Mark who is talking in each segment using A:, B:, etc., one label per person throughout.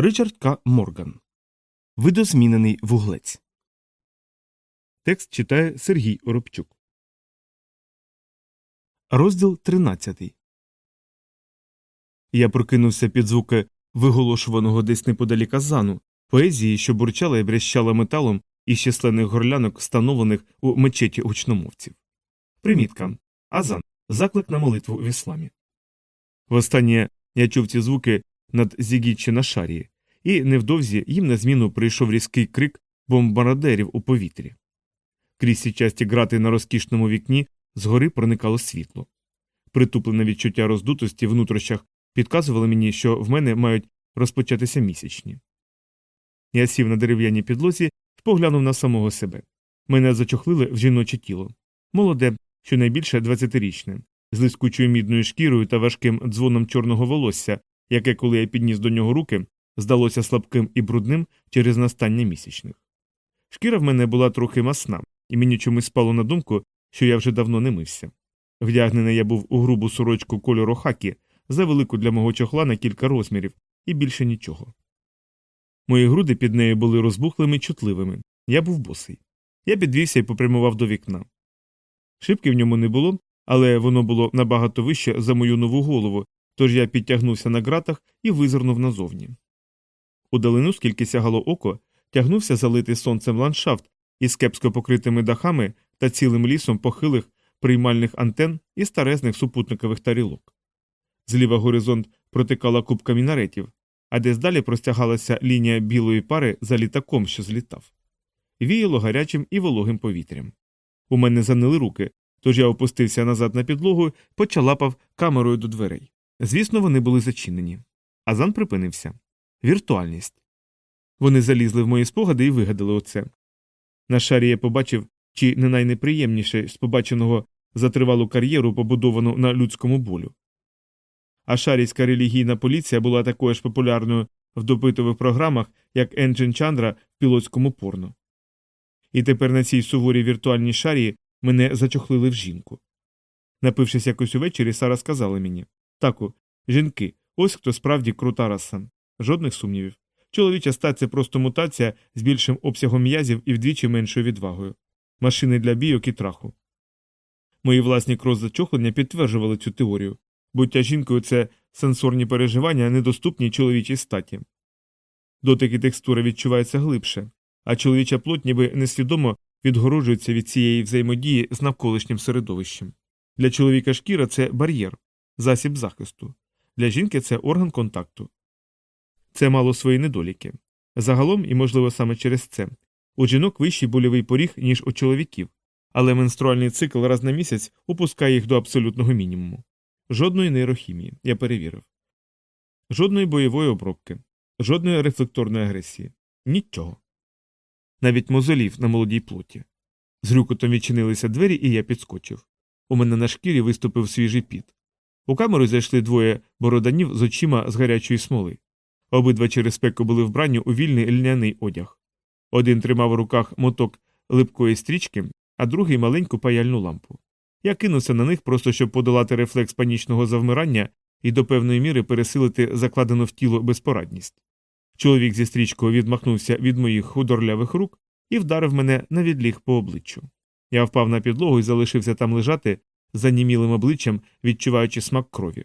A: Ричард К. Морган. Видозмінений вуглець. Текст читає Сергій Оробчук. Розділ 13. Я прокинувся під звуки виголошуваного десь неподалік азану, поезії, що бурчала і брящала металом із численних горлянок, встановлених у мечеті гучномовців. Примітка. Азан. Заклик на молитву в ісламі. Востаннє я чув ці звуки над Зігіччі на шарії, і невдовзі їм на зміну прийшов різкий крик бомбардерів у повітрі. Крізь ці часті грати на розкішному вікні згори проникало світло. Притуплене відчуття роздутості в нутрощах підказувало мені, що в мене мають розпочатися місячні. Я сів на дерев'яній підлозі і поглянув на самого себе. Мене зачохлили в жіноче тіло. Молоде, щонайбільше двадцятирічне, з лискучою мідною шкірою та важким дзвоном чорного волосся, яке, коли я підніс до нього руки, здалося слабким і брудним через настання місячних. Шкіра в мене була трохи масна, і мені чомусь спало на думку, що я вже давно не мився. Вдягнений я був у грубу сорочку кольору хакі, за велику для мого чохла на кілька розмірів, і більше нічого. Мої груди під нею були розбухлими й чутливими. Я був босий. Я підвівся і попрямував до вікна. Шибки в ньому не було, але воно було набагато вище за мою нову голову, тож я підтягнувся на ґратах і визирнув назовні. У далину, скільки сягало око, тягнувся залитий сонцем ландшафт із кепсько покритими дахами та цілим лісом похилих приймальних антен і старезних супутникових тарілок. Зліва горизонт протикала купка мінаретів, а десь далі простягалася лінія білої пари за літаком, що злітав. Віяло гарячим і вологим повітрям. У мене занили руки, тож я опустився назад на підлогу почалапав камерою до дверей. Звісно, вони були зачинені. Азан припинився. Віртуальність. Вони залізли в мої спогади і вигадали оце. На шарі я побачив, чи не найнеприємніше з побаченого за тривалу кар'єру, побудовану на людському болю. А шарійська релігійна поліція була такою ж популярною в допитових програмах, як Енджин Чандра в пілотському порно. І тепер на цій суворій віртуальній шарі мене зачохлили в жінку. Напившись якось увечері, Сара сказала мені таку, жінки, ось хто справді крута раса. Жодних сумнівів. Чоловіча стать це просто мутація з більшим обсягом м'язів і вдвічі меншою відвагою. Машини для бійок і траху. Мої власні крос-зачохлення підтверджували цю теорію. Буття жінкою це сенсорні переживання, недоступні чоловічій статі. Дотик і текстура відчуваються глибше, а чоловіча плоть ніби несвідомо відгороджується від цієї взаємодії з навколишнім середовищем. Для чоловіка шкіра це бар'єр, засіб захисту, для жінки це орган контакту. Це мало свої недоліки. Загалом, і, можливо, саме через це, у жінок вищий больовий поріг, ніж у чоловіків, але менструальний цикл раз на місяць опускає їх до абсолютного мінімуму. Жодної нейрохімії, я перевірив. Жодної бойової обробки, жодної рефлекторної агресії. Нічого. Навіть мозолів на молодій плоті. З грюкотом відчинилися двері, і я підскочив. У мене на шкірі виступив свіжий піт. У камеру зайшли двоє бороданів з очима з гарячої смоли. Обидва через спеку були вбрані у вільний льняний одяг. Один тримав у руках моток липкої стрічки, а другий маленьку паяльну лампу. Я кинувся на них просто щоб подолати рефлекс панічного завмирання і до певної міри пересилити закладену в тіло безпорадність. Чоловік зі стрічкою відмахнувся від моїх худорлявих рук і вдарив мене на відліг по обличчю. Я впав на підлогу і залишився там лежати, занімілим обличчям, відчуваючи смак крові.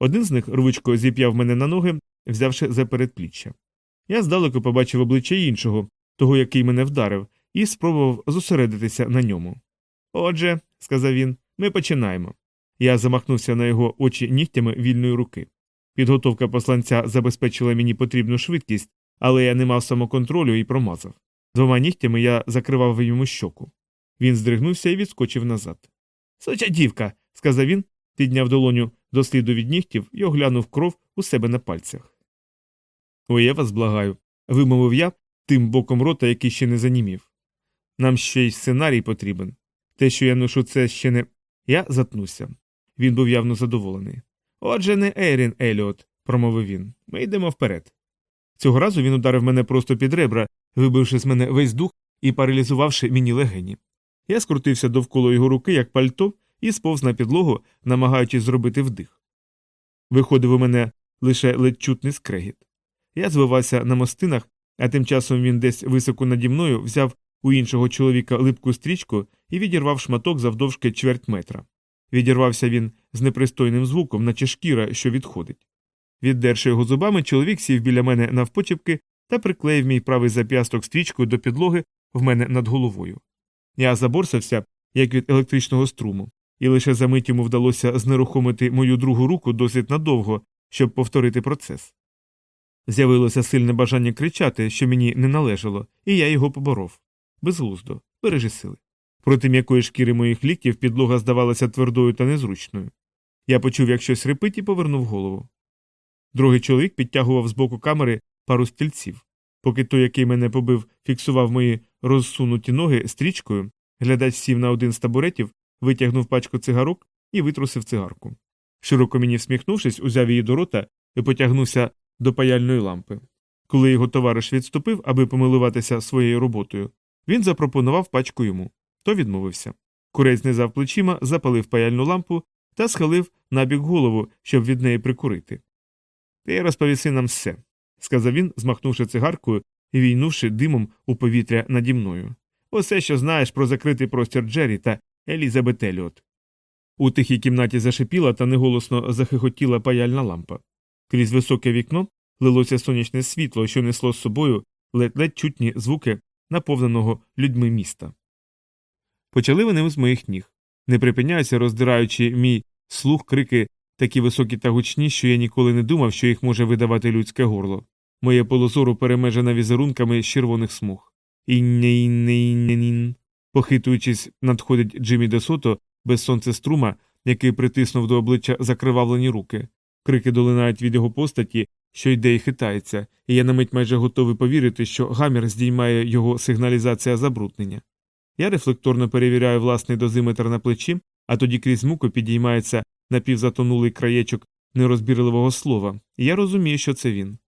A: Один з них рвучко зіп'яв мене на ноги, взявши за передпліччя. Я здалеку побачив обличчя іншого, того, який мене вдарив, і спробував зосередитися на ньому. Отже, сказав він, ми починаємо. Я замахнувся на його очі нігтями вільної руки. Підготовка посланця забезпечила мені потрібну швидкість, але я не мав самоконтролю і промазав. Двома нігтями я закривав йому щоку. Він здригнувся і відскочив назад. Суча дівка, сказав він, підняв долоню до сліду від нігтів і оглянув кров у себе на пальцях. Ой, я вас благаю, вимовив я тим боком рота, який ще не занімів. Нам ще й сценарій потрібен. Те, що я ношу, це ще не. Я затнувся. Він був явно задоволений. Отже, не Ейрін Еліот, промовив він. Ми йдемо вперед. Цього разу він ударив мене просто під ребра, вибивши з мене весь дух і паралізувавши мені легені. Я скрутився довкола його руки, як пальто, і сповз на підлогу, намагаючись зробити вдих. Виходив у мене лише ледь чутний скрегіт. Я звивався на мостинах, а тим часом він десь високо наді мною взяв у іншого чоловіка липку стрічку і відірвав шматок завдовжки чверть метра. Відірвався він з непристойним звуком, наче шкіра, що відходить. Віддерши його зубами, чоловік сів біля мене навпочепки та приклеїв мій правий зап'ясток стрічкою до підлоги в мене над головою. Я заборсався, як від електричного струму, і лише за мить йому вдалося знерухомити мою другу руку досить надовго, щоб повторити процес. З'явилося сильне бажання кричати, що мені не належало, і я його поборов. Безглуздо, бережи сили. Проти м'якої шкіри моїх ліктів підлога здавалася твердою та незручною. Я почув, як щось репить, і повернув голову. Другий чоловік підтягував з боку камери пару стільців. Поки той, який мене побив, фіксував мої розсунуті ноги стрічкою, глядач сів на один з табуретів, витягнув пачку цигарок і витрусив цигарку. Широко мені всміхнувшись, узяв її до рота і потягнувся до паяльної лампи. Коли його товариш відступив, аби помилуватися своєю роботою, він запропонував пачку йому. То відмовився. Курець знизав плечима, запалив паяльну лампу та схилив набік голову, щоб від неї прикурити. Ти розповіси нам все, сказав він, змахнувши цигаркою і війнувши димом у повітря наді мною. Усе, що знаєш про закритий простір Джері та Елізабет Еліот. У тихій кімнаті зашипіла та неголосно захихотіла паяльна лампа. Крізь високе вікно лилося сонячне світло, що несло з собою ледь-ледь чутні звуки наповненого людьми міста. Почали вони з моїх ніг, не припиняються, роздираючи мій слух крики такі високі та гучні, що я ніколи не думав, що їх може видавати людське горло. Моє полозору перемежене візерунками з червоних смуг. Інне-інне-інне-нін. Похитуючись, надходить Джиммі Десото без сонцеструма, який притиснув до обличчя закривавлені руки. Крики долинають від його постаті, що йде і хитається, і я на мить майже готовий повірити, що гамір здіймає його сигналізація забруднення. Я рефлекторно перевіряю власний дозиметр на плечі, а тоді крізь муку підіймається напівзатонулий краєчок нерозбірливого слова, і я розумію, що це він.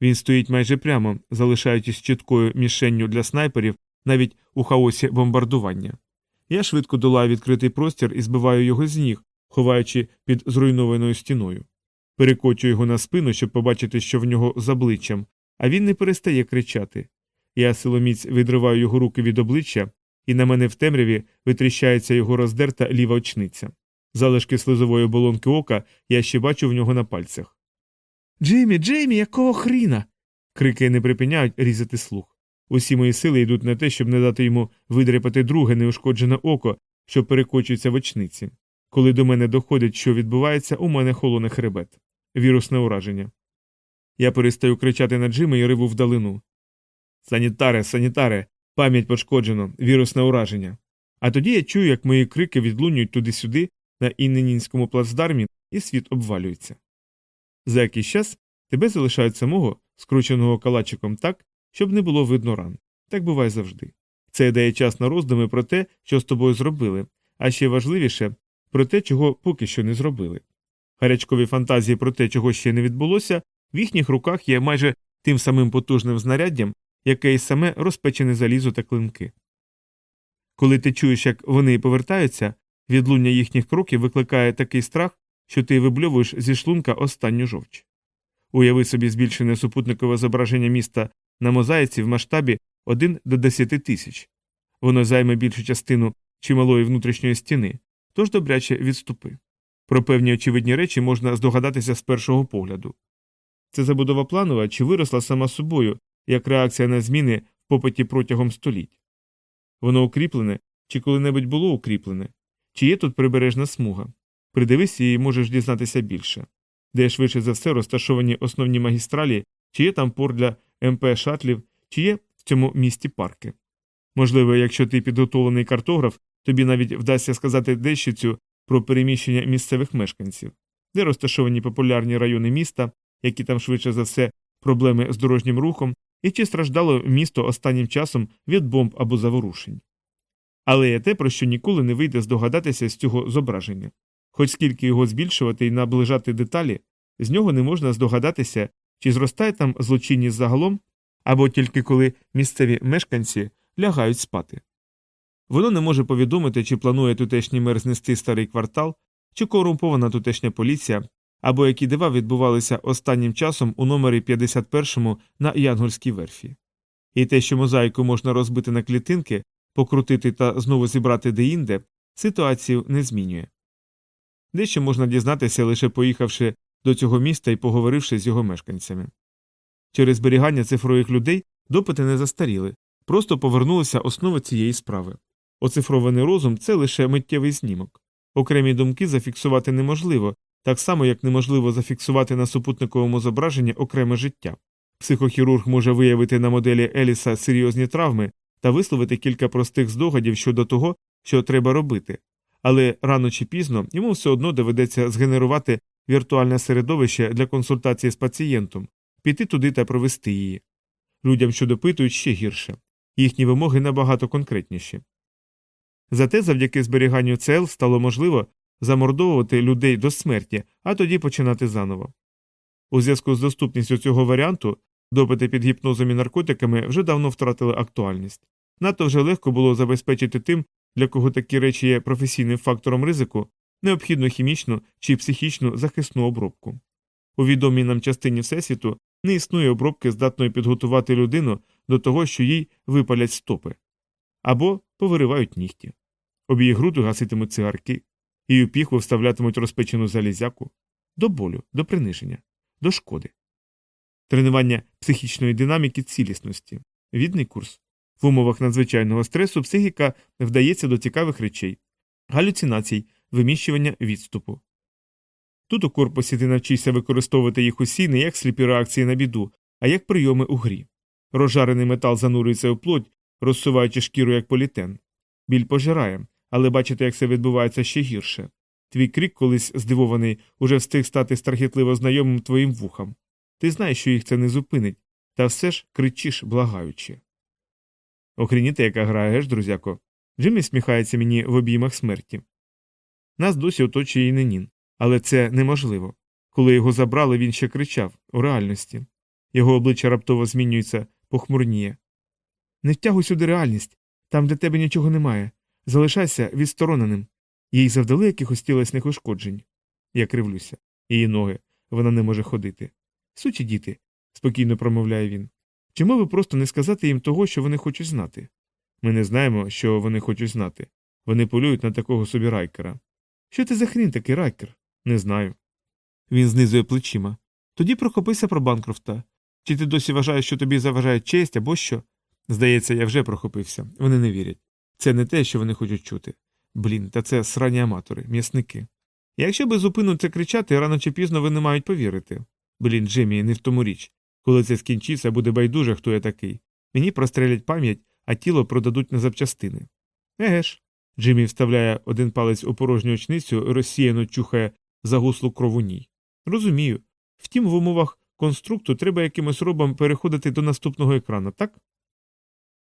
A: Він стоїть майже прямо, залишаючись чіткою мішенню для снайперів навіть у хаосі бомбардування. Я швидко долаю відкритий простір і збиваю його з ніг, ховаючи під зруйнованою стіною. Перекочую його на спину, щоб побачити, що в нього з обличчям, а він не перестає кричати. Я силоміць відриваю його руки від обличчя, і на мене в темряві витріщається його роздерта ліва очниця. Залишки слизової оболонки ока я ще бачу в нього на пальцях. Джеймі, Джеймі, якого хріна? Крики не припиняють різати слух. Усі мої сили йдуть на те, щоб не дати йому видряпати друге неушкоджене око, що перекочується в очниці. Коли до мене доходить, що відбувається, у мене холоне хребет. Вірусне ураження. Я перестаю кричати на Джима і риву вдалину. Санітаре, санітаре, пам'ять пошкоджено, вірусне ураження. А тоді я чую, як мої крики відлунюють туди-сюди, на Інненінському плацдармі, і світ обвалюється. За якийсь час тебе залишають самого, скрученого калачиком так, щоб не було видно ран. Так буває завжди. Це дає час на роздуми про те, що з тобою зробили, а ще важливіше про те, чого поки що не зробили. Гарячкові фантазії про те, чого ще не відбулося, в їхніх руках є майже тим самим потужним знаряддям, яке й саме розпечене залізо та клинки. Коли ти чуєш, як вони повертаються, відлуння їхніх кроків викликає такий страх, що ти вибльовуєш зі шлунка останню жовч. Уяви собі збільшене супутникове зображення міста на мозаїці в масштабі 1 до 10 тисяч. Воно займе більшу частину чималої внутрішньої стіни, тож добряче відступи. Про певні очевидні речі можна здогадатися з першого погляду. Це забудова планова чи виросла сама собою, як реакція на зміни в попиті протягом століть. Воно укріплене чи коли-небудь було укріплене, чи є тут прибережна смуга. Придивись і можеш дізнатися більше, де швидше за все розташовані основні магістралі, чи є там пор для МП шатлів, чи є в цьому місті парки. Можливо, якщо ти підготовлений картограф, тобі навіть вдасться сказати дещицю про переміщення місцевих мешканців, де розташовані популярні райони міста, які там швидше за все проблеми з дорожнім рухом, і чи страждало місто останнім часом від бомб або заворушень. Але є те, про що ніколи не вийде здогадатися з цього зображення. Хоч скільки його збільшувати і наближати деталі, з нього не можна здогадатися, чи зростає там злочинність загалом, або тільки коли місцеві мешканці лягають спати. Воно не може повідомити, чи планує тутешній мер знести старий квартал, чи корумпована тутешня поліція, або які дива відбувалися останнім часом у номері 51 на Янгольській верфі. І те, що мозаїку можна розбити на клітинки, покрутити та знову зібрати деінде, ситуацію не змінює. Дещо можна дізнатися, лише поїхавши до цього міста і поговоривши з його мешканцями. Через зберігання цифрових людей допити не застаріли, просто повернулися основи цієї справи. Оцифрований розум це лише миттєвий знімок. Окремі думки зафіксувати неможливо, так само як неможливо зафіксувати на супутниковому зображенні окреме життя. Психохірург може виявити на моделі Еліса серйозні травми та висловити кілька простих здогадів щодо того, що треба робити, але рано чи пізно йому все одно доведеться згенерувати віртуальне середовище для консультації з пацієнтом, піти туди та провести її. Людям, що допитують, ще гірше їхні вимоги набагато конкретніші. Зате завдяки зберіганню ЦЛ стало можливо замордовувати людей до смерті, а тоді починати заново. У зв'язку з доступністю цього варіанту допити під гіпнозом і наркотиками вже давно втратили актуальність. Надто вже легко було забезпечити тим, для кого такі речі є професійним фактором ризику, необхідну хімічну чи психічну захисну обробку. У відомій нам частині Всесвіту не існує обробки, здатної підготувати людину до того, що їй випалять стопи або повиривають нігті. Об її гаситимуть цигарки, її піхву вставлятимуть розпечену залізяку до болю, до приниження, до шкоди. Тренування психічної динаміки цілісності, відний курс. В умовах надзвичайного стресу психіка вдається до цікавих речей, галюцинацій, виміщування відступу. Тут у корпусі ти навчишся використовувати їх усі не як сліпі реакції на біду, а як прийоми у грі. Розжарений метал занурюється у плоть, розсуваючи шкіру як політен. Біль пожирає, але бачите, як це відбувається ще гірше. Твій крик, колись здивований, уже встиг стати страхітливо знайомим твоїм вухам. Ти знаєш, що їх це не зупинить, та все ж кричиш, благаючи. Охреніте, яка грає, геш, друзяко. Джиммі сміхається мені в обіймах смерті. Нас досі оточує і Ненін, але це неможливо. Коли його забрали, він ще кричав у реальності. Його обличчя раптово змінюється, похмурніє. Не втягуй сюди реальність там для тебе нічого немає. Залишайся відстороненим. Їй завдали якихось тілесних ушкоджень. Я кривлюся. Її ноги. Вона не може ходити. Сучі діти, спокійно промовляє він. Чому ви просто не сказати їм того, що вони хочуть знати? Ми не знаємо, що вони хочуть знати. Вони полюють на такого собі райкера. Що ти за хрін такий райкер? Не знаю. Він знизує плечима. Тоді прохопися про Банкрофта. Чи ти досі вважаєш, що тобі заважає честь або що? Здається, я вже прохопився. Вони не вірять. Це не те, що вони хочуть чути. Блін, та це срані аматори, м'ясники. Якщо безупинно це кричати, рано чи пізно вони мають повірити. Блін, Джиммі, не в тому річ. Коли це скінчиться, буде байдуже, хто я такий. Мені прострелять пам'ять, а тіло продадуть на запчастини. Еге ж. Джиммі вставляє один палець у порожню очницю розсіяно чухає загуслу кров у ній. Розумію. Втім, в умовах конструкту треба якимось робом переходити до наступного екрану, так?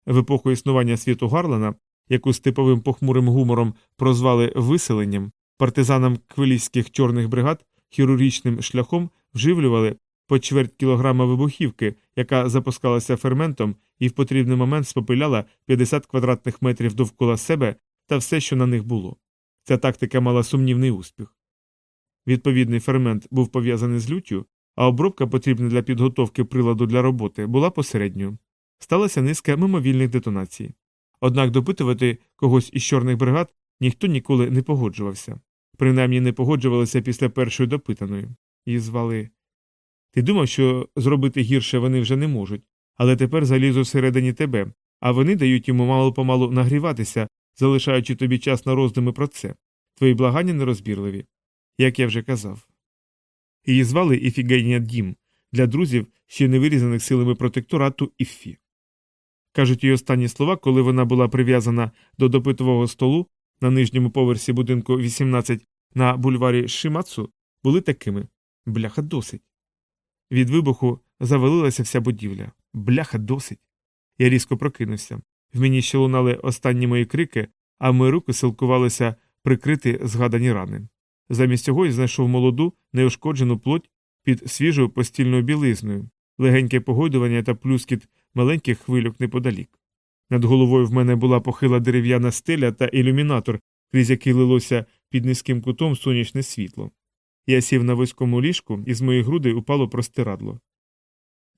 A: В епоху існування світу Гарлена, яку з типовим похмурим гумором прозвали виселенням, партизанам квилійських чорних бригад хірургічним шляхом вживлювали по чверть кілограма вибухівки, яка запускалася ферментом і в потрібний момент спопиляла 50 квадратних метрів довкола себе та все, що на них було. Ця тактика мала сумнівний успіх. Відповідний фермент був пов'язаний з люттю, а обробка, потрібна для підготовки приладу для роботи, була посередньою. Сталася низка мимовільних детонацій. Однак допитувати когось із чорних бригад ніхто ніколи не погоджувався. Принаймні не погоджувалися після першої допитаної. Її звали. Ти думав, що зробити гірше вони вже не можуть, але тепер залізу всередині тебе, а вони дають йому мало помалу нагріватися, залишаючи тобі час на роздуми про це. Твої благання нерозбірливі. Як я вже казав. Її звали Іфігенія Дім для друзів, ще не вирізаних силами протекторату Іффі. Кажуть її останні слова, коли вона була прив'язана до допитового столу на нижньому поверсі будинку 18 на бульварі Шимацу, були такими бляха досить. Від вибуху завалилася вся будівля. Бляха досить. Я різко прокинувся. В мені ще лунали останні мої крики, а мої руки силкувалися прикрити згадані рани. Замість цього я знайшов молоду, неушкоджену плоть під свіжою постільною білизною, легеньке погойдування та плюскіт маленьких хвильок неподалік. Над головою в мене була похила дерев'яна стеля та ілюмінатор, крізь який лилося під низьким кутом сонячне світло. Я сів на вузькому ліжку, і з моїх грудей упало простирадло.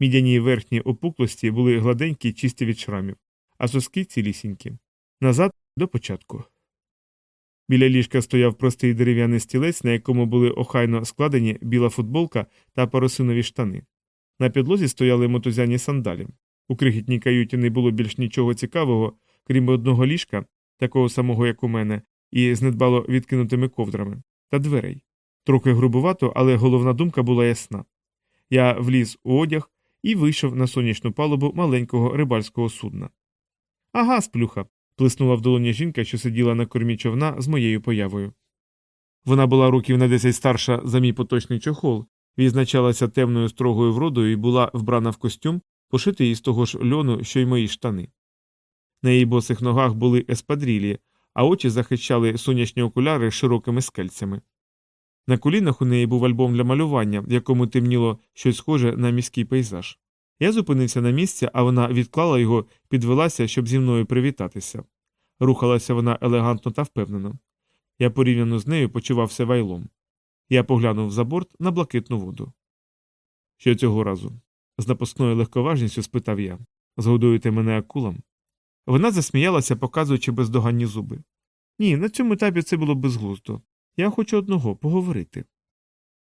A: Мідяні верхні опуклості були гладенькі чисті від шрамів, а соски цілісінькі. Назад до початку. Біля ліжка стояв простий дерев'яний стілець, на якому були охайно складені біла футболка та парусинові штани. На підлозі стояли мотузяні сандалі. У крихітній каюті не було більш нічого цікавого, крім одного ліжка, такого самого, як у мене, і з недбало відкинутими ковдрами, та дверей. Трохи грубувато, але головна думка була ясна. Я вліз у одяг і вийшов на сонячну палубу маленького рибальського судна. Ага, сплюха. плеснула в долоні жінка, що сиділа на кормі човна з моєю появою. Вона була років на десять старша за мій поточний чохол, відзначалася темною строгою вродою і була вбрана в костюм, пошитий із того ж льону, що й мої штани. На її босих ногах були еспадрілі, а очі захищали сонячні окуляри широкими скельцями. На колінах у неї був альбом для малювання, в якому темніло щось схоже на міський пейзаж. Я зупинився на місці, а вона відклала його, підвелася, щоб зі мною привітатися. Рухалася вона елегантно та впевнено. Я порівняно з нею почувався вайлом. Я поглянув за борт на блакитну воду. Що цього разу? з напускною легковажністю спитав я. Згодуєте мене акулам? Вона засміялася, показуючи бездоганні зуби. Ні, на цьому етапі це було безглуздо. Я хочу одного поговорити.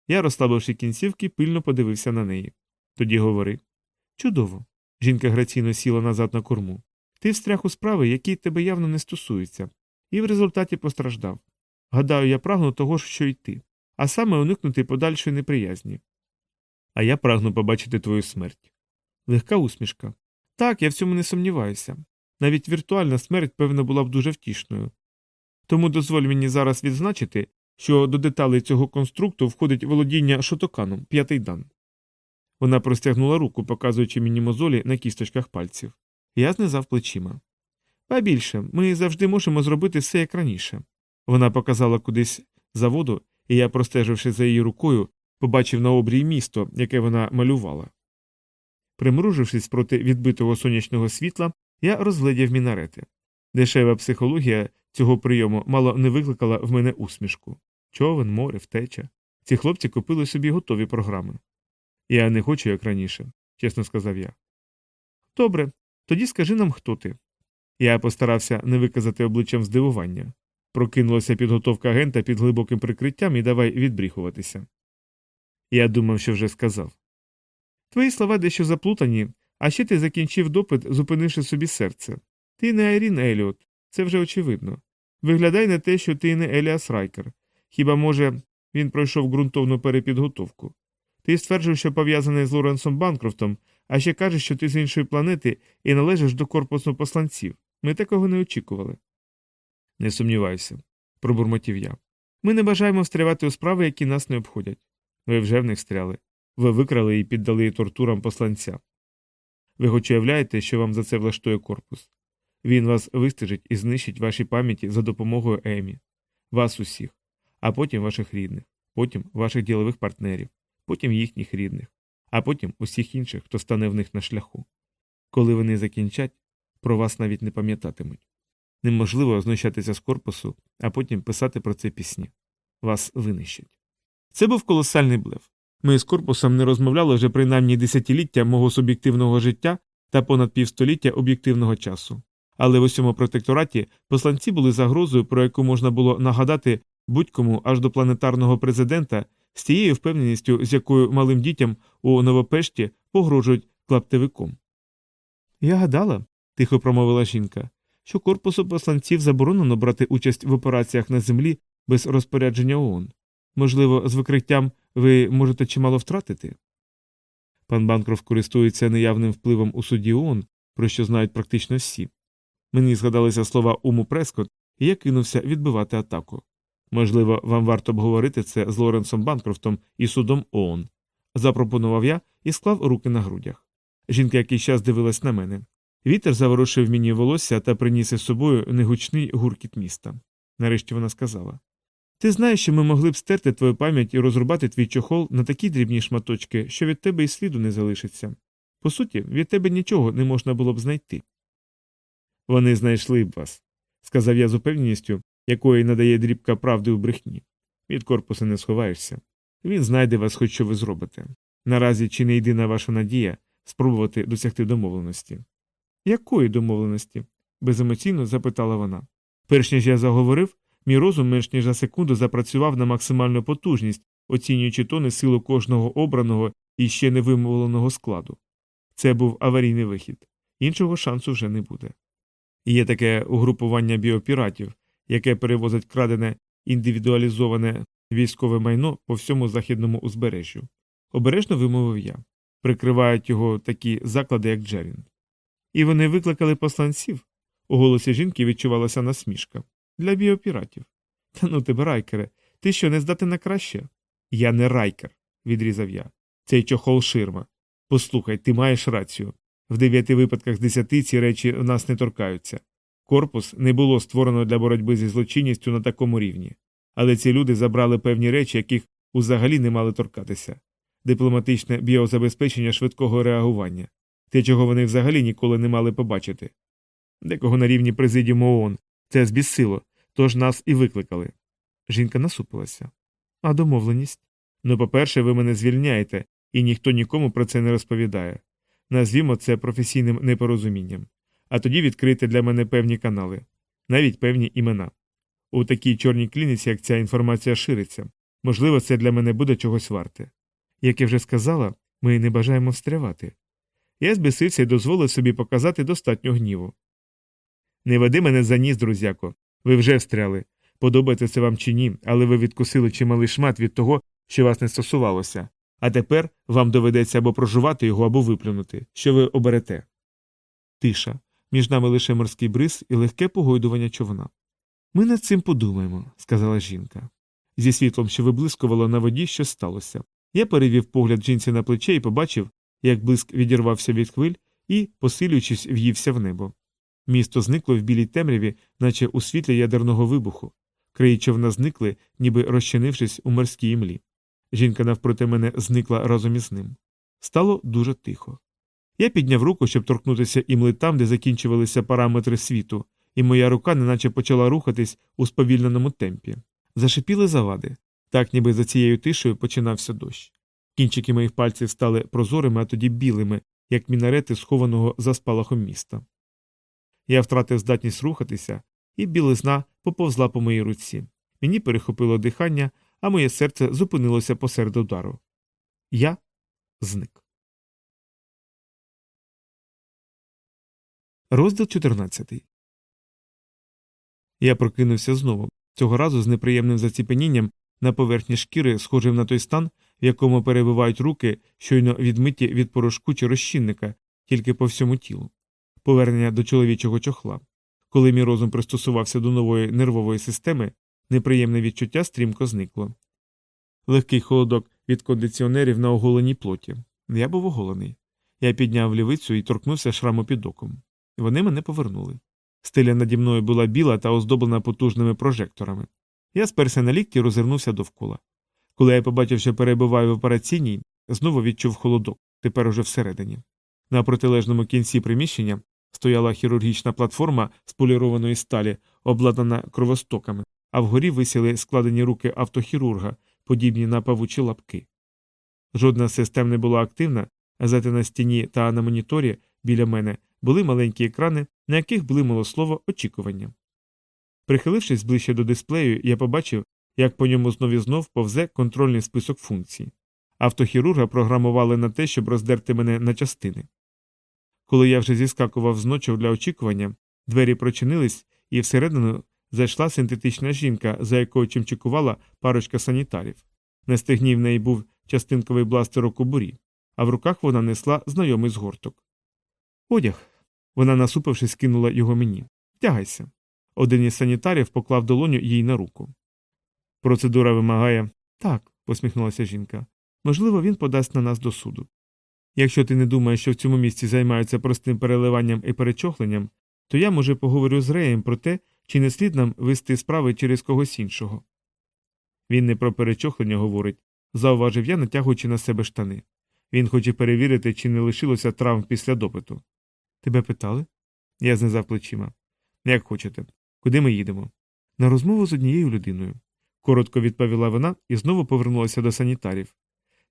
A: Я, розслабивши кінцівки, пильно подивився на неї. Тоді говори. Чудово. Жінка граційно сіла назад на корму. Ти встряг у справи, які тебе явно не стосуються, і в результаті постраждав. Гадаю, я прагну того ж, що й ти, а саме уникнути подальшої неприязні. А я прагну побачити твою смерть. Легка усмішка. Так, я в цьому не сумніваюся. Навіть віртуальна смерть, певно, була б дуже втішною. Тому дозволь мені зараз відзначити, що до деталей цього конструкту входить володіння шотоканом, п'ятий дан. Вона простягнула руку, показуючи мені мозолі на кісточках пальців. Я знизав плечима. А більше, ми завжди можемо зробити все як раніше. Вона показала кудись за воду, і я, простеживши за її рукою, побачив на обрії місто, яке вона малювала. Примружившись проти відбитого сонячного світла, я розглядів мінарети. Дешева психологія цього прийому мало не викликала в мене усмішку човен, море, втеча. Ці хлопці купили собі готові програми. Я не хочу, як раніше, чесно сказав я. Добре, тоді скажи нам, хто ти. Я постарався не виказати обличчям здивування. Прокинулася підготовка агента під глибоким прикриттям і давай відбріхуватися. Я думав, що вже сказав. Твої слова дещо заплутані, а ще ти закінчив допит, зупинивши собі серце. Ти не Айрін Еліот, це вже очевидно. Виглядай на те, що ти не Еліас Райкер. Хіба, може, він пройшов ґрунтовну перепідготовку. Ти стверджуєш, що пов'язаний з Лоренсом Банкрофтом, а ще кажеш, що ти з іншої планети і належиш до корпусу посланців. Ми такого не очікували. Не сумніваюся, пробурмотів я. Ми не бажаємо встрявати у справи, які нас не обходять. Ви вже в них стряли. Ви викрали і піддали тортурам посланця. Ви хоч уявляєте, що вам за це влаштує корпус. Він вас вистежить і знищить ваші пам'яті за допомогою Емі, вас усіх, а потім ваших рідних, потім ваших ділових партнерів, потім їхніх рідних, а потім усіх інших, хто стане в них на шляху. Коли вони закінчать, про вас навіть не пам'ятатимуть. Неможливо знущатися з корпусу, а потім писати про це пісні. Вас винищать. Це був колосальний блеф. Ми з корпусом не розмовляли вже принаймні десятиліття мого суб'єктивного життя та понад півстоліття об'єктивного часу. Але в усьому протектораті посланці були загрозою, про яку можна було нагадати будь-кому аж до планетарного президента з тією впевненістю, з якою малим дітям у Новопешті погрожують клаптевиком. Я гадала, тихо промовила жінка, що корпусу посланців заборонено брати участь в операціях на землі без розпорядження ООН. Можливо, з викриттям ви можете чимало втратити. Пан Банкров користується неявним впливом у суді ООН, про що знають практично всі. Мені згадалися слова Уму Прескот, і я кинувся відбивати атаку. Можливо, вам варто обговорити це з Лоренсом Банкрофтом і судом ООН. Запропонував я і склав руки на грудях. Жінка якийсь час дивилась на мене. Вітер заворушив мені волосся та приніс із собою негучний гуркіт міста. Нарешті вона сказала Ти знаєш, що ми могли б стерти твою пам'ять і розрубати твій чохол на такі дрібні шматочки, що від тебе і сліду не залишиться. По суті, від тебе нічого не можна було б знайти. Вони знайшли б вас, сказав я з упевненістю, якої надає дрібка правди у брехні. Від корпусу не сховаєшся. Він знайде вас, хоч що ви зробите. Наразі чи не єдина ваша надія спробувати досягти домовленості. Якої домовленості? беземоційно запитала вона. Перш ніж я заговорив, мій розум менш ніж за секунду запрацював на максимальну потужність, оцінюючи тони силу кожного обраного і ще не вимовленого складу. Це був аварійний вихід, іншого шансу вже не буде. Є таке угрупування біопіратів, яке перевозить крадене індивідуалізоване військове майно по всьому західному узбережжю. Обережно вимовив я. Прикривають його такі заклади, як Джерін. І вони викликали посланців. У голосі жінки відчувалася насмішка для біопіратів. Та ну тебе, райкере, ти що не здати на краще? Я не райкер, відрізав я. Цей чохол ширма. Послухай, ти маєш рацію. В дев'яти випадках з десяти ці речі в нас не торкаються. Корпус не було створено для боротьби зі злочинністю на такому рівні. Але ці люди забрали певні речі, яких взагалі не мали торкатися дипломатичне біозабезпечення швидкого реагування, те, чого вони взагалі ніколи не мали побачити. Декого на рівні президіуму ООН це збісило, тож нас і викликали. Жінка насупилася. А домовленість? Ну, по-перше, ви мене звільняєте, і ніхто нікому про це не розповідає. Назвімо це професійним непорозумінням. А тоді відкрийте для мене певні канали, навіть певні імена. У такій чорній клініці, як ця інформація шириться, можливо, це для мене буде чогось варте. Як я вже сказала, ми не бажаємо встрявати. Я збісився і дозволив собі показати достатньо гніву. Не веди мене за ніс, друзяко. Ви вже встряли. Подобається це вам чи ні, але ви відкусили чималий шмат від того, що вас не стосувалося. А тепер вам доведеться або прожувати його, або виплюнути, що ви оберете. Тиша. Між нами лише морський бриз і легке погойдування човна. Ми над цим подумаємо, сказала жінка. Зі світлом, що виблискувало на воді, що сталося. Я перевів погляд жінці на плече і побачив, як блиск відірвався від хвиль і, посилюючись, в'ївся в небо. Місто зникло в білій темряві, наче у світлі ядерного вибуху. Краї човна зникли, ніби розчинившись у морській імлі. Жінка навпроти мене зникла разом із ним. Стало дуже тихо. Я підняв руку, щоб торкнутися імли там, де закінчувалися параметри світу, і моя рука неначе почала рухатись у сповільненому темпі. Зашипіли завади. Так, ніби за цією тишею починався дощ. Кінчики моїх пальців стали прозорими, а тоді білими, як мінарети, схованого за спалахом міста. Я втратив здатність рухатися, і білизна поповзла по моїй руці. Мені перехопило дихання, а моє серце зупинилося посеред удару. Я зник. Розділ 14 Я прокинувся знову, цього разу з неприємним заціпенінням на поверхні шкіри, схожим на той стан, в якому перебувають руки, щойно відмиті від порошку чи розчинника, тільки по всьому тілу, повернення до чоловічого чохла. Коли мій розум пристосувався до нової нервової системи, неприємне відчуття стрімко зникло. Легкий холодок від кондиціонерів на оголеній плоті. Я був оголений. Я підняв лівицю і торкнувся шраму під оком. Вони мене повернули. Стеля наді мною була біла та оздоблена потужними прожекторами. Я сперся на лікті і розвернувся довкола. Коли я побачив, що перебуваю в операційній, знову відчув холодок, тепер уже всередині. На протилежному кінці приміщення стояла хірургічна платформа з полірованої сталі, обладнана кровостоками, а вгорі висіли складені руки автохірурга, подібні на павучі лапки. Жодна з систем не була активна, а зате на стіні та на моніторі біля мене були маленькі екрани, на яких блимало слово очікування. Прихилившись ближче до дисплею, я побачив, як по ньому знов і знов повзе контрольний список функцій. Автохірурга програмували на те, щоб роздерти мене на частини. Коли я вже зіскакував з ночів для очікування, двері прочинились, і всередину зайшла синтетична жінка, за якою чимчикувала парочка санітарів. На стегні в неї був частинковий бластер у кобурі, а в руках вона несла знайомий згорток. Одяг. Вона, насупившись, кинула його мені. Втягайся. Один із санітарів поклав долоню їй на руку. Процедура вимагає. Так, посміхнулася жінка. Можливо, він подасть на нас до суду. Якщо ти не думаєш, що в цьому місці займаються простим переливанням і перечохленням, то я, може, поговорю з Реєм про те, чи не слід нам вести справи через когось іншого. Він не про перечохлення говорить, зауважив я, натягуючи на себе штани. Він хоче перевірити, чи не лишилося травм після допиту. Тебе питали? Я знизав плечима. Як хочете. Куди ми їдемо? На розмову з однією людиною. коротко відповіла вона і знову повернулася до санітарів.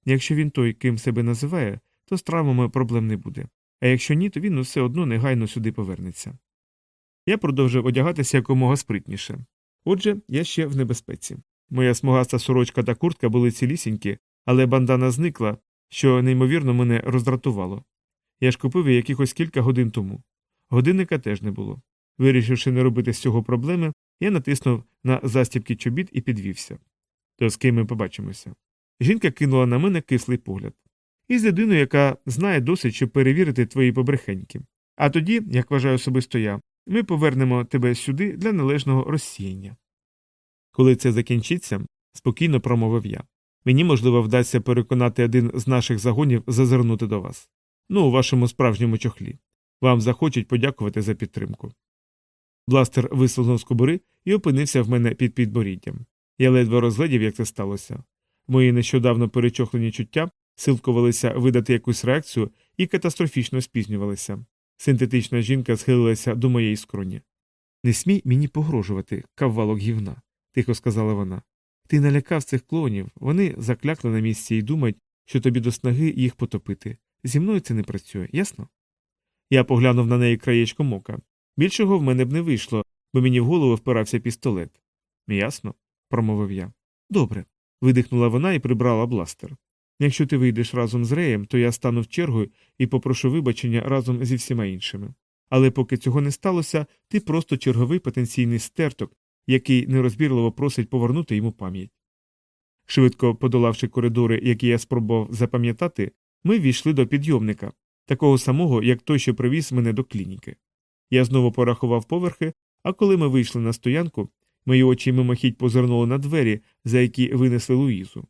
A: Якщо він той, ким себе називає, то з травмами проблем не буде. А якщо ні, то він усе одно негайно сюди повернеться. Я продовжив одягатися якомога спритніше. Отже, я ще в небезпеці. Моя смугаста сорочка та куртка були цілісінькі, але бандана зникла, що неймовірно мене роздратувало. Я ж купив її якихось кілька годин тому. Годинника теж не було. Вирішивши не робити з цього проблеми, я натиснув на застібки чобіт і підвівся. То з ким ми побачимося. Жінка кинула на мене кислий погляд. І з людиною, яка знає досить, щоб перевірити твої побрехеньки. А тоді, як вважаю особисто я, ми повернемо тебе сюди для належного розсіяння. Коли це закінчиться, спокійно промовив я. Мені, можливо, вдасться переконати один з наших загонів зазирнути до вас. Ну, у вашому справжньому чохлі. Вам захочуть подякувати за підтримку. Бластер висунув з кобури і опинився в мене під підборіддям. Я ледве розглядів, як це сталося. Мої нещодавно перечохлені чуття силкувалися видати якусь реакцію і катастрофічно спізнювалися. Синтетична жінка схилилася до моєї скроні. Не смій мені погрожувати, каввалок гівна, тихо сказала вона. Ти налякав цих клонів, вони заклякли на місці і думають, що тобі до снаги їх потопити. Зі мною це не працює, ясно? Я поглянув на неї краєчком ока. Більшого в мене б не вийшло, бо мені в голову впирався пістолет. Ясно, промовив я. Добре. видихнула вона і прибрала бластер. Якщо ти вийдеш разом з Реєм, то я стану в чергу і попрошу вибачення разом зі всіма іншими. Але поки цього не сталося, ти просто черговий потенційний стерток, який нерозбірливо просить повернути йому пам'ять. Швидко подолавши коридори, які я спробував запам'ятати, ми війшли до підйомника, такого самого, як той, що привіз мене до клініки. Я знову порахував поверхи, а коли ми вийшли на стоянку, мої очі мимохідь позирнули на двері, за які винесли Луїзу.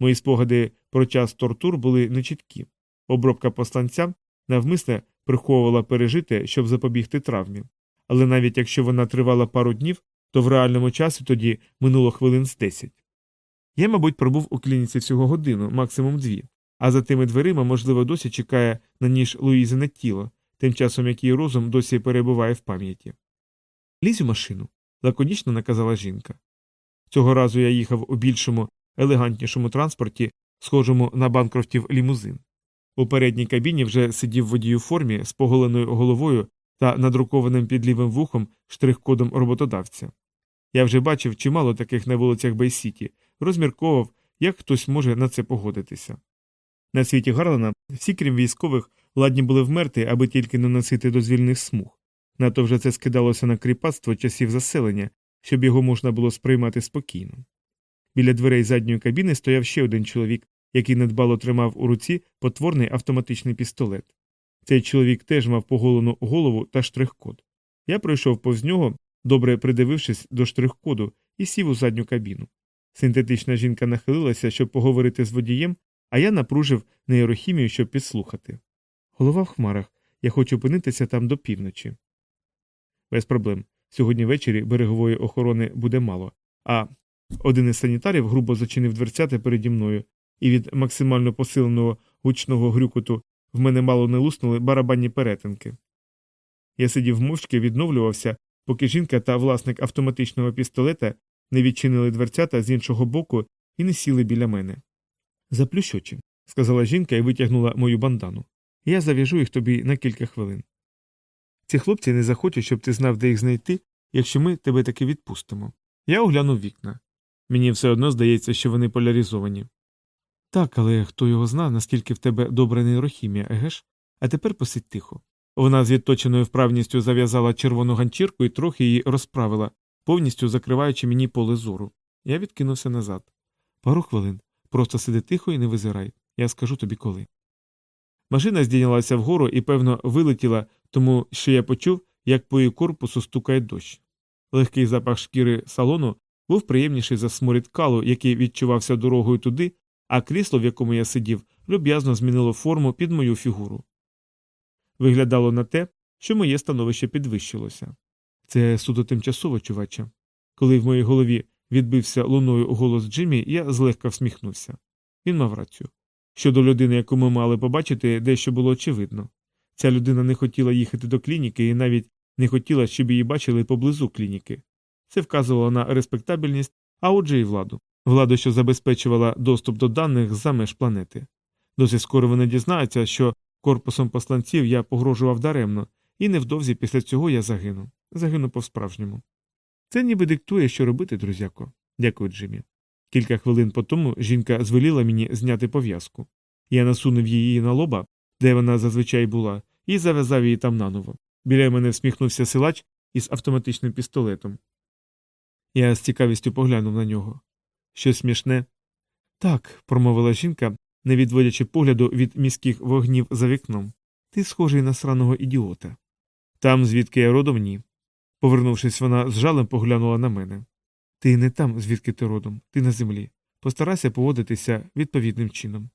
A: Мої спогади про час тортур були нечіткі. Обробка посланця навмисне приховувала пережити, щоб запобігти травмі. Але навіть якщо вона тривала пару днів, то в реальному часі тоді минуло хвилин з десять. Я, мабуть, пробув у клініці всього годину, максимум дві, а за тими дверима, можливо, досі чекає на ніж Луїзине тіло, тим часом як її розум досі перебуває в пам'яті. Лізь у машину, лаконічно наказала жінка. Цього разу я їхав у більшому, елегантнішому транспорті, схожому на банкрофтів лімузин. У передній кабіні вже сидів водій у формі з поголеною головою та надрукованим під лівим вухом штрих-кодом роботодавця. Я вже бачив чимало таких на вулицях Бейсіті, розмірковував, як хтось може на це погодитися. На світі Гарлена всі, крім військових, ладні були вмерти, аби тільки не носити дозвільних смуг. Нато вже це скидалося на кріпацтво часів заселення, щоб його можна було сприймати спокійно. Біля дверей задньої кабіни стояв ще один чоловік, який недбало тримав у руці потворний автоматичний пістолет. Цей чоловік теж мав поголену голову та штрих-код. Я пройшов повз нього, добре придивившись до штрих-коду, і сів у задню кабіну. Синтетична жінка нахилилася, щоб поговорити з водієм, а я напружив нейрохімію, щоб підслухати. Голова в хмарах. Я хочу опинитися там до півночі. Без проблем. Сьогодні ввечері берегової охорони буде мало. А один із санітарів грубо зачинив дверцята переді мною, і від максимально посиленого гучного грюкоту в мене мало не луснули барабанні перетинки. Я сидів мовчки, відновлювався, поки жінка та власник автоматичного пістолета не відчинили дверцята з іншого боку і не сіли біля мене. Заплющ сказала жінка і витягнула мою бандану. Я зав'яжу їх тобі на кілька хвилин. Ці хлопці не захочуть, щоб ти знав, де їх знайти, якщо ми тебе таки відпустимо. Я оглянув вікна. Мені все одно здається, що вони поляризовані. Так, але хто його зна, наскільки в тебе добра нейрохімія, егеш? А тепер посидь тихо. Вона з відточеною вправністю зав'язала червону ганчірку і трохи її розправила, повністю закриваючи мені поле зору. Я відкинувся назад. Пару хвилин. Просто сиди тихо і не визирай. Я скажу тобі коли. Машина здійнялася вгору і, певно, вилетіла, тому що я почув, як по її корпусу стукає дощ. Легкий запах шкіри салону був приємніший за сморід калу, який відчувався дорогою туди, а крісло, в якому я сидів, люб'язно змінило форму під мою фігуру. Виглядало на те, що моє становище підвищилося. Це суто тимчасово, чуваче. Коли в моїй голові відбився луною голос Джиммі, я злегка всміхнувся. Він мав рацію. Щодо людини, яку ми мали побачити, дещо було очевидно. Ця людина не хотіла їхати до клініки і навіть не хотіла, щоб її бачили поблизу клініки. Це вказувало на респектабельність, а отже і владу. Владу, що забезпечувала доступ до даних за меж планети. Досить скоро вони дізнаються, що корпусом посланців я погрожував даремно, і невдовзі після цього я загину. Загину по-справжньому. Це ніби диктує, що робити, друзяко. Дякую, Джиммі. Кілька хвилин по тому жінка звеліла мені зняти пов'язку. Я насунув її на лоба, де вона зазвичай була, і зав'язав її там наново. Біля мене всміхнувся силач із автоматичним пістолетом. Я з цікавістю поглянув на нього. Щось смішне? Так, промовила жінка, не відводячи погляду від міських вогнів за вікном. Ти схожий на сраного ідіота. Там, звідки я родом, ні. Повернувшись, вона з жалем поглянула на мене. Ти не там, звідки ти родом, ти на землі. Постарайся поводитися відповідним чином.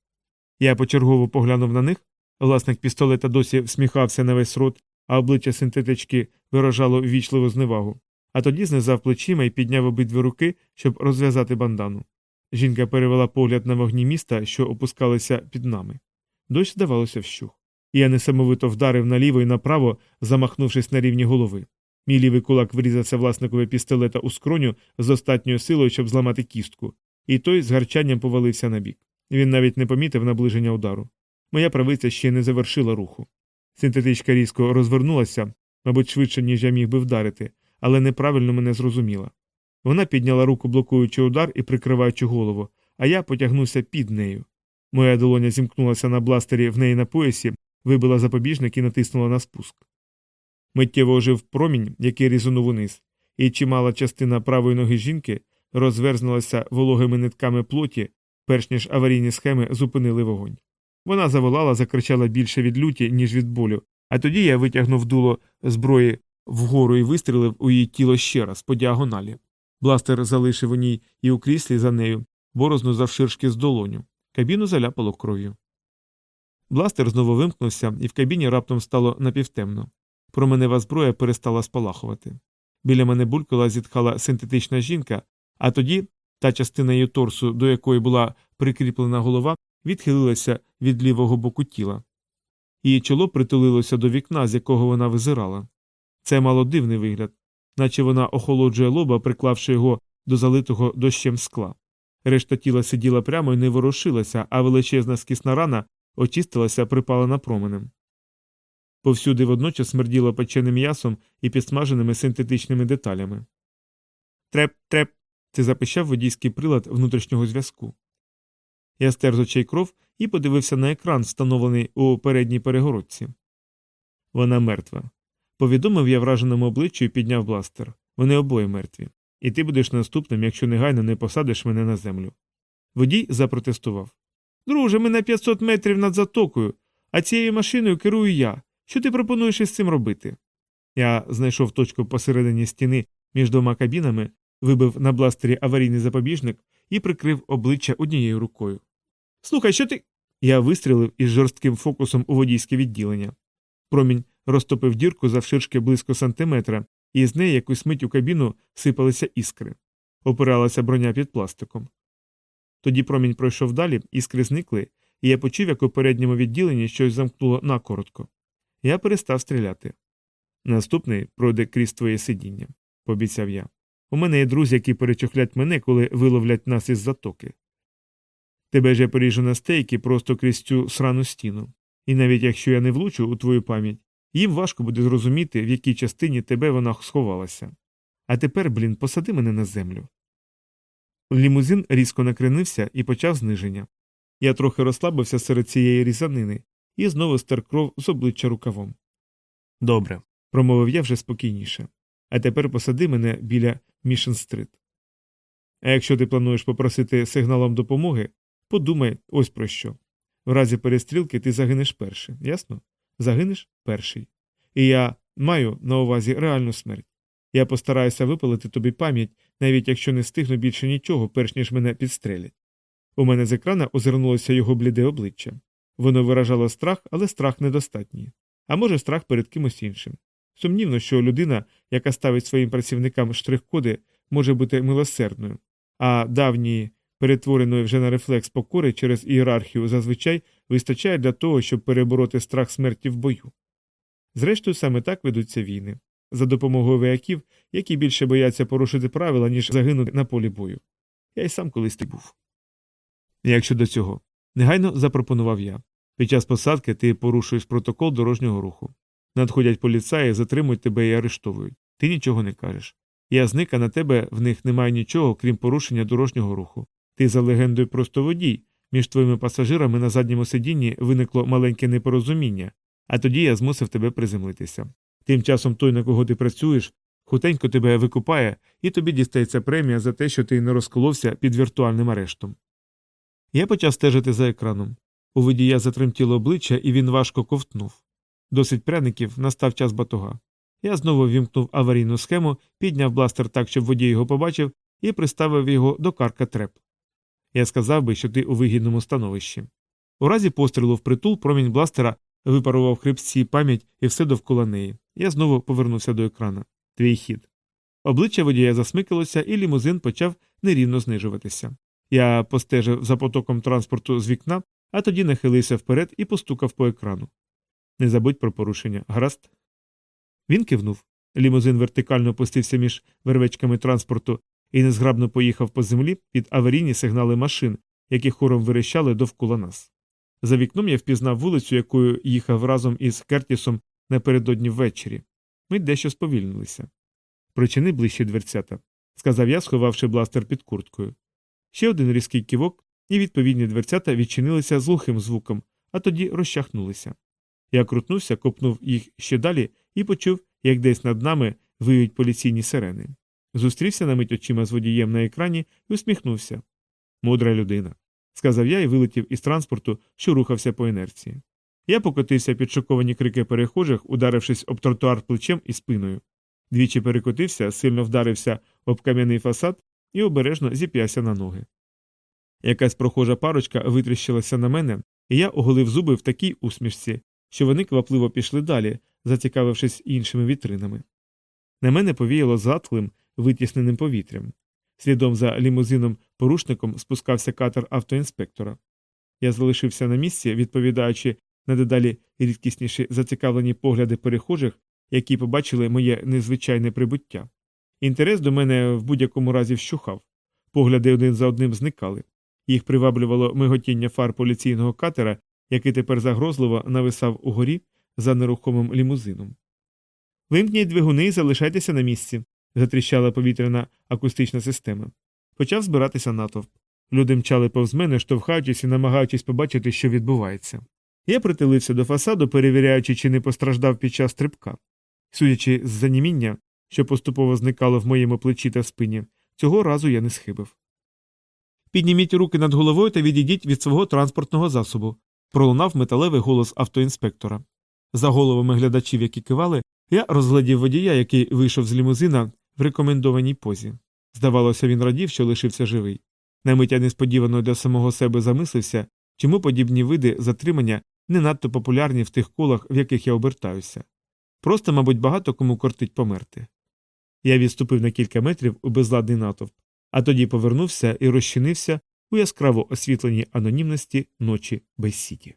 A: Я почергово поглянув на них. Власник пістолета досі всміхався на весь рот, а обличчя синтетички виражало ввічливу зневагу. А тоді знизав плечима і підняв обидві руки, щоб розв'язати бандану. Жінка перевела погляд на вогні міста, що опускалися під нами. Дощ, здавалося, вщух. Я несамовито вдарив наліво і направо, замахнувшись на рівні голови. Мій лівий кулак врізався власникові пістолета у скроню з остатньою силою, щоб зламати кістку, і той з гарчанням повалився на бік. Він навіть не помітив наближення удару. Моя правиця ще не завершила руху. Синтетичка різко розвернулася, мабуть, швидше, ніж я міг би вдарити, але неправильно мене зрозуміла. Вона підняла руку, блокуючи удар і прикриваючи голову, а я потягнувся під нею. Моя долоня зімкнулася на бластері в неї на поясі, вибила запобіжник і натиснула на спуск. Миттєво ожив промінь, який різонув униз, і чимала частина правої ноги жінки розверзнулася вологими нитками плоті, перш ніж аварійні схеми зупинили вогонь. Вона заволала, закричала більше від люті, ніж від болю, а тоді я витягнув дуло зброї вгору і вистрілив у її тіло ще раз по діагоналі. Бластер залишив у ній і у кріслі за нею, борозну завширшки з долоню. Кабіну заляпало кров'ю. Бластер знову вимкнувся, і в кабіні раптом стало напівтемно. Променева зброя перестала спалахувати. Біля мене булькала зітхала синтетична жінка, а тоді та частина її торсу, до якої була прикріплена голова, відхилилася від лівого боку тіла. Її чоло притулилося до вікна, з якого вона визирала. Це мало дивний вигляд, наче вона охолоджує лоба, приклавши його до залитого дощем скла. Решта тіла сиділа прямо і не ворушилася, а величезна скісна рана очистилася припалена променем. Повсюди водночас смерділо печеним м'ясом і підсмаженими синтетичними деталями. Треп, треп. Це запищав водійський прилад внутрішнього зв'язку. Я стер з очей кров і подивився на екран, встановлений у передній перегородці. Вона мертва. Повідомив я враженому обличчю і підняв бластер. Вони обоє мертві. І ти будеш наступним, якщо негайно не посадиш мене на землю. Водій запротестував. Друже, ми на 500 метрів над затокою, а цією машиною керую я. Що ти пропонуєш із цим робити? Я знайшов точку посередині стіни між двома кабінами, вибив на бластері аварійний запобіжник і прикрив обличчя однією рукою. Слухай, що ти. Я вистрілив із жорстким фокусом у водійське відділення. Промінь розтопив дірку завширшки близько сантиметра, і з неї якусь мить у кабіну сипалися іскри. Опиралася броня під пластиком. Тоді промінь пройшов далі, іскри зникли, і я почув, як у передньому відділенні щось замкнуло накоротко. Я перестав стріляти. Наступний пройде крізь твоє сидіння, пообіцяв я. У мене є друзі, які перечохлять мене, коли виловлять нас із затоки. Тебе ж я поріжу на стейки просто крізь цю срану стіну. І навіть якщо я не влучу у твою пам'ять, їм важко буде зрозуміти, в якій частині тебе вона сховалася. А тепер, блін, посади мене на землю. Лімузин різко накренився і почав зниження. Я трохи розслабився серед цієї різанини і знову стер кров з обличчя рукавом. Добре, промовив я вже спокійніше. А тепер посади мене біля Мішен-стрит. А якщо ти плануєш попросити сигналом допомоги, подумай ось про що. В разі перестрілки ти загинеш перший, ясно? Загинеш перший. І я маю на увазі реальну смерть. Я постараюся випалити тобі пам'ять, навіть якщо не встигну більше нічого, перш ніж мене підстрелять. У мене з екрана озирнулося його бліде обличчя. Воно виражало страх, але страх недостатній. А може, страх перед кимось іншим. Сумнівно, що людина, яка ставить своїм працівникам штрих-коди, може бути милосердною, а давньої, перетвореної вже на рефлекс покори через ієрархію зазвичай вистачає для того, щоб перебороти страх смерті в бою. Зрештою, саме так ведуться війни за допомогою вояків, які більше бояться порушити правила, ніж загинути на полі бою. я й сам колись ти був. Як щодо цього, негайно запропонував я. Під час посадки ти порушуєш протокол дорожнього руху. Надходять поліцаї, затримують тебе і арештовують. Ти нічого не кажеш. Я зник, а на тебе в них немає нічого, крім порушення дорожнього руху. Ти за легендою просто водій. Між твоїми пасажирами на задньому сидінні виникло маленьке непорозуміння, а тоді я змусив тебе приземлитися. Тим часом той, на кого ти працюєш, хутенько тебе викупає, і тобі дістається премія за те, що ти не розколовся під віртуальним арештом. Я почав стежити за екраном. У водія затремтіло обличчя, і він важко ковтнув. Досить пряників настав час батога. Я знову вімкнув аварійну схему, підняв бластер так, щоб водій його побачив, і приставив його до карка треп. Я сказав би, що ти у вигідному становищі. У разі пострілу в притул промінь бластера випарував хребці пам'ять і все довкола неї. Я знову повернувся до екрана. Твій хід. Обличчя водія засмикалося, і лімузин почав нерівно знижуватися. Я постежив за потоком транспорту з вікна, а тоді нахилився вперед і постукав по екрану. Не забудь про порушення. Гаразд. Він кивнув. Лімузин вертикально опустився між вервечками транспорту і незграбно поїхав по землі під аварійні сигнали машин, які хором вирещали довкола нас. За вікном я впізнав вулицю, якою їхав разом із Кертісом напередодні ввечері. Ми дещо сповільнилися. Причини ближче дверцята, сказав я, сховавши бластер під курткою. Ще один різкий ківок, і відповідні дверцята відчинилися з глухим звуком, а тоді розчахнулися. Я крутнувся, копнув їх ще далі і почув, як десь над нами виють поліційні сирени. Зустрівся на мить очима з водієм на екрані і усміхнувся. Мудра людина, сказав я і вилетів із транспорту, що рухався по інерції. Я покотився під шоковані крики перехожих, ударившись об тротуар плечем і спиною. Двічі перекотився, сильно вдарився об кам'яний фасад і обережно зіп'явся на ноги. Якась прохожа парочка витріщилася на мене, і я оголив зуби в такій усмішці, що вони квапливо пішли далі, зацікавившись іншими вітринами. На мене повіяло затхлим, витісненим повітрям. Слідом за лімузином порушником спускався катер автоінспектора. Я залишився на місці, відповідаючи на дедалі рідкісніші зацікавлені погляди перехожих, які побачили моє незвичайне прибуття. Інтерес до мене в будь-якому разі вщухав, погляди один за одним зникали. Їх приваблювало миготіння фар поліційного катера, який тепер загрозливо нависав угорі за нерухомим лімузином. Вимкніть двигуни і залишайтеся на місці, затріщала повітряна акустична система. Почав збиратися натовп. Люди мчали повз мене, штовхаючись і намагаючись побачити, що відбувається. Я притилився до фасаду, перевіряючи, чи не постраждав під час стрибка. Судячи з заніміння, що поступово зникало в моєму плечі та спині, цього разу я не схибив. Підніміть руки над головою та відійдіть від свого транспортного засобу, пролунав металевий голос автоінспектора. За головами глядачів, які кивали, я розглядів водія, який вийшов з лімузина в рекомендованій позі. Здавалося, він радів, що лишився живий. На мить несподівано для самого себе замислився, чому подібні види затримання не надто популярні в тих колах, в яких я обертаюся. Просто, мабуть, багато кому кортить померти. Я відступив на кілька метрів у безладний натовп, а тоді повернувся і розчинився у яскраво освітленій анонімності ночі Бессіті.